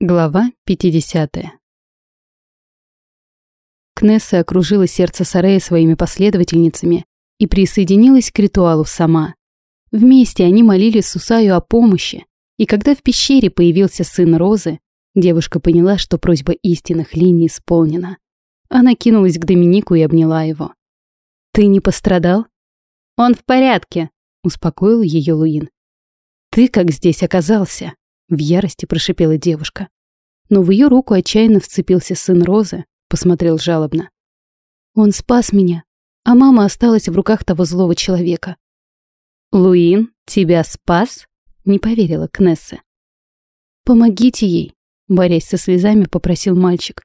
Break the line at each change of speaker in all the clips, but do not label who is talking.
Глава 50. Кнесса окружила сердце Сарея своими последовательницами и присоединилась к ритуалу сама. Вместе они молились Сусаю о помощи, и когда в пещере появился сын Розы, девушка поняла, что просьба истинных линий исполнена. Она кинулась к Доминику и обняла его. «Ты не пострадал?» «Он в порядке», — успокоил ее Луин. «Ты как здесь оказался?» В ярости прошипела девушка. Но в ее руку отчаянно вцепился сын Розы, посмотрел жалобно. «Он спас меня, а мама осталась в руках того злого человека». «Луин тебя спас?» — не поверила Кнесса. «Помогите ей», — борясь со слезами, попросил мальчик.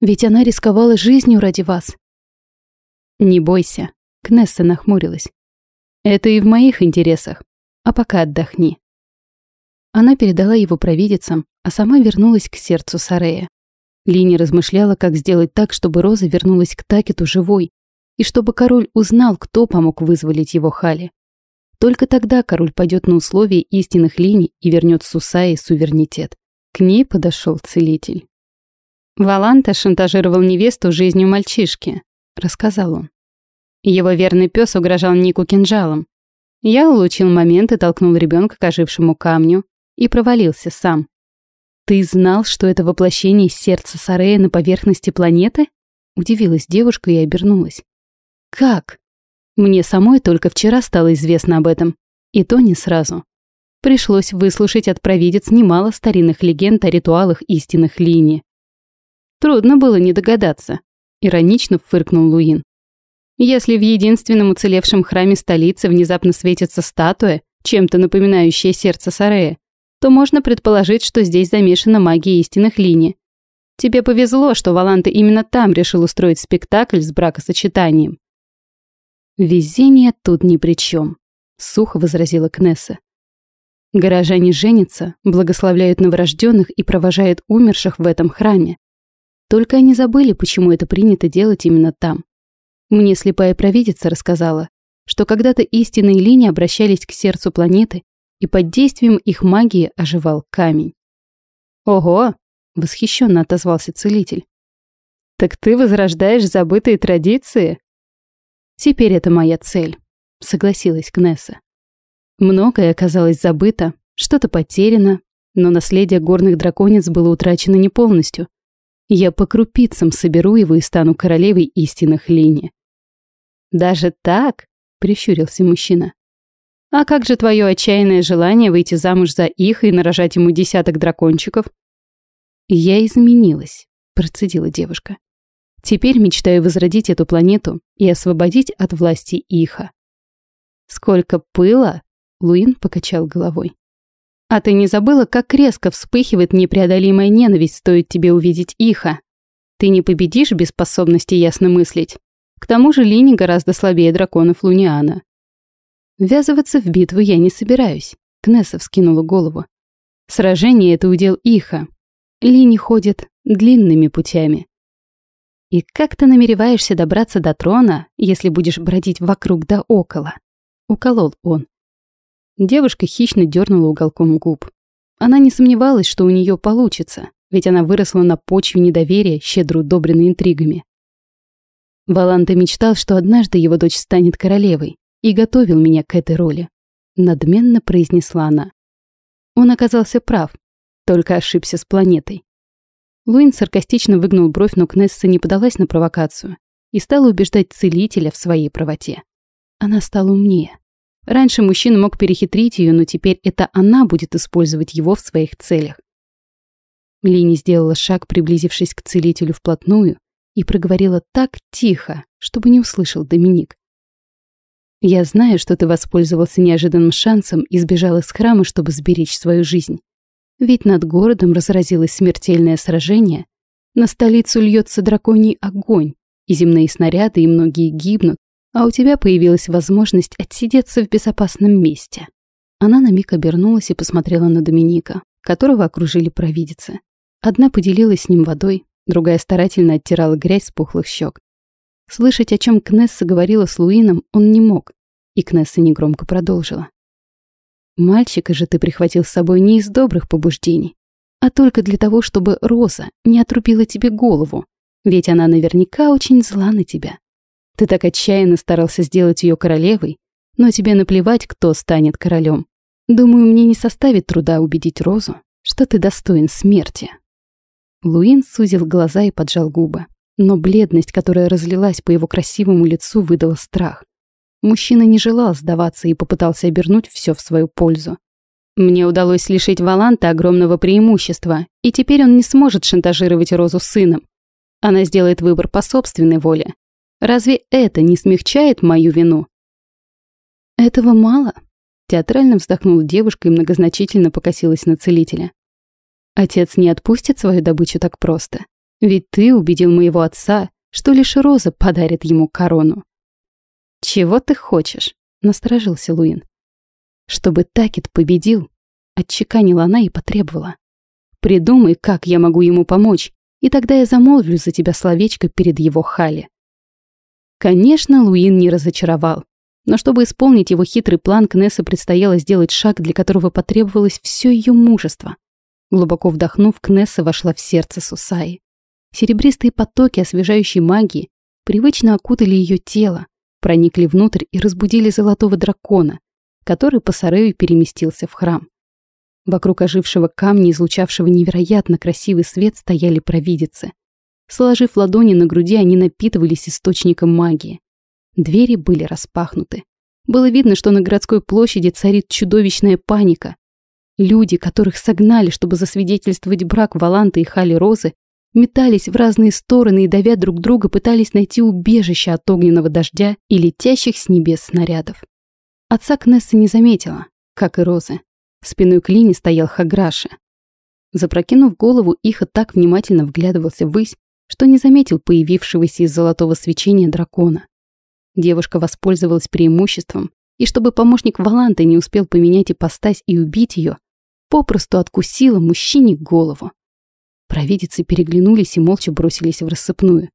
«Ведь она рисковала жизнью ради вас». «Не бойся», — Кнесса нахмурилась. «Это и в моих интересах. А пока отдохни». Она передала его провидицам, а сама вернулась к сердцу Сарея. Лини размышляла, как сделать так, чтобы Роза вернулась к Такету живой, и чтобы король узнал, кто помог вызволить его Хали. Только тогда король пойдет на условия истинных линий и вернет Сусаи суверенитет. К ней подошел целитель. Валанта шантажировал невесту жизнью мальчишки, рассказал он. Его верный пес угрожал Нику кинжалом. Я улучил момент и толкнул ребенка к ожившему камню, и провалился сам. «Ты знал, что это воплощение сердца Сарея на поверхности планеты?» Удивилась девушка и обернулась. «Как?» Мне самой только вчера стало известно об этом. И то не сразу. Пришлось выслушать от провидец немало старинных легенд о ритуалах истинных линий. Трудно было не догадаться. Иронично фыркнул Луин. Если в единственном уцелевшем храме столицы внезапно светится статуя, чем-то напоминающая сердце Сарея, то можно предположить, что здесь замешана магия истинных линий. Тебе повезло, что Валанта именно там решил устроить спектакль с бракосочетанием. «Везение тут ни при чем», — сухо возразила Кнесса. Горожане женятся, благословляют новорожденных и провожают умерших в этом храме. Только они забыли, почему это принято делать именно там. Мне слепая провидица рассказала, что когда-то истинные линии обращались к сердцу планеты и под действием их магии оживал камень. «Ого!» — восхищенно отозвался целитель. «Так ты возрождаешь забытые традиции?» «Теперь это моя цель», — согласилась Кнесса. Многое оказалось забыто, что-то потеряно, но наследие горных драконец было утрачено не полностью. Я по крупицам соберу его и стану королевой истинных линий. «Даже так?» — прищурился мужчина. А как же твое отчаянное желание выйти замуж за их и нарожать ему десяток дракончиков? Я изменилась, процедила девушка. Теперь мечтаю возродить эту планету и освободить от власти Иха. Сколько пыла? Луин покачал головой. А ты не забыла, как резко вспыхивает непреодолимая ненависть, стоит тебе увидеть Иха? Ты не победишь без способности ясно мыслить. К тому же Лини гораздо слабее драконов Луниана. Ввязываться в битву я не собираюсь. Кнесса вскинула голову. Сражение — это удел Иха. Лини ходит длинными путями. И как ты намереваешься добраться до трона, если будешь бродить вокруг да около? Уколол он. Девушка хищно дернула уголком губ. Она не сомневалась, что у нее получится, ведь она выросла на почве недоверия, щедро удобренной интригами. Валанта мечтал, что однажды его дочь станет королевой, и готовил меня к этой роли», — надменно произнесла она. Он оказался прав, только ошибся с планетой. Луин саркастично выгнул бровь, но Кнесса не подалась на провокацию и стала убеждать целителя в своей правоте. Она стала умнее. Раньше мужчина мог перехитрить ее, но теперь это она будет использовать его в своих целях. Лини сделала шаг, приблизившись к целителю вплотную, и проговорила так тихо, чтобы не услышал Доминик. Я знаю, что ты воспользовался неожиданным шансом и сбежал из храма, чтобы сберечь свою жизнь. Ведь над городом разразилось смертельное сражение. На столицу льется драконий огонь, и земные снаряды, и многие гибнут, а у тебя появилась возможность отсидеться в безопасном месте. Она на миг обернулась и посмотрела на Доминика, которого окружили провидицы. Одна поделилась с ним водой, другая старательно оттирала грязь с пухлых щек. Слышать, о чем Кнесса говорила с Луином, он не мог, и Кнесса негромко продолжила. «Мальчика же ты прихватил с собой не из добрых побуждений. а только для того, чтобы Роза не отрубила тебе голову, ведь она наверняка очень зла на тебя. Ты так отчаянно старался сделать ее королевой, но тебе наплевать, кто станет королем. Думаю, мне не составит труда убедить Розу, что ты достоин смерти». Луин сузил глаза и поджал губы. Но бледность, которая разлилась по его красивому лицу, выдала страх. Мужчина не желал сдаваться и попытался обернуть все в свою пользу. Мне удалось лишить Валанта огромного преимущества, и теперь он не сможет шантажировать Розу сыном. Она сделает выбор по собственной воле. Разве это не смягчает мою вину? Этого мало, театрально вздохнула девушка и многозначительно покосилась на целителя. Отец не отпустит свою добычу так просто. Ведь ты убедил моего отца, что лишь Роза подарит ему корону. «Чего ты хочешь?» — насторожился Луин. «Чтобы Такет победил», — отчеканила она и потребовала. «Придумай, как я могу ему помочь, и тогда я замолвлю за тебя словечко перед его Хали». Конечно, Луин не разочаровал. Но чтобы исполнить его хитрый план, Кнесса предстояло сделать шаг, для которого потребовалось все ее мужество. Глубоко вдохнув, Кнесса вошла в сердце Сусаи. Серебристые потоки освежающей магии привычно окутали ее тело, проникли внутрь и разбудили золотого дракона, который по Сарею переместился в храм. Вокруг ожившего камня, излучавшего невероятно красивый свет, стояли провидицы. Сложив ладони на груди, они напитывались источником магии. Двери были распахнуты. Было видно, что на городской площади царит чудовищная паника. Люди, которых согнали, чтобы засвидетельствовать брак Валанты и Хали Розы, метались в разные стороны и, давя друг друга, пытались найти убежище от огненного дождя и летящих с небес снарядов. Отца Кнесса не заметила, как и Розы. Спиной к Лине стоял Хаграша. Запрокинув голову, Иха так внимательно вглядывался ввысь, что не заметил появившегося из золотого свечения дракона. Девушка воспользовалась преимуществом, и чтобы помощник Валанты не успел поменять ипостась и убить ее, попросту откусила мужчине голову. Провидицы переглянулись и молча бросились в рассыпную.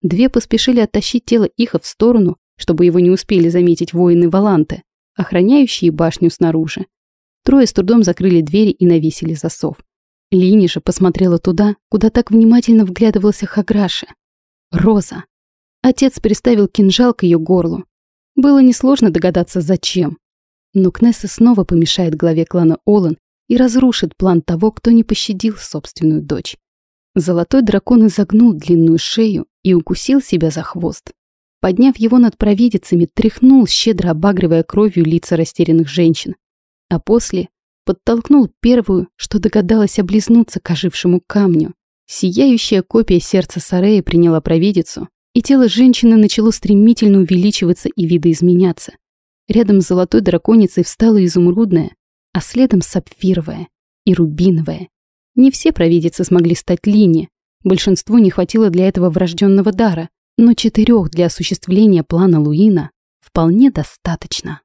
Две поспешили оттащить тело Иха в сторону, чтобы его не успели заметить воины Валанты, охраняющие башню снаружи. Трое с трудом закрыли двери и навесили засов. Лини же посмотрела туда, куда так внимательно вглядывался Хаграша. Роза. Отец приставил кинжал к ее горлу. Было несложно догадаться, зачем. Но Кнесса снова помешает главе клана Олан и разрушит план того, кто не пощадил собственную дочь. Золотой дракон изогнул длинную шею и укусил себя за хвост. Подняв его над провидицами, тряхнул, щедро обагривая кровью лица растерянных женщин. А после подтолкнул первую, что догадалась облизнуться к ожившему камню. Сияющая копия сердца Сарея приняла провидицу, и тело женщины начало стремительно увеличиваться и видоизменяться. Рядом с золотой драконицей встала изумрудная, а следом сапфировая и рубиновая. Не все провидицы смогли стать лини, большинству не хватило для этого врожденного дара, но четырех для осуществления плана Луина вполне достаточно.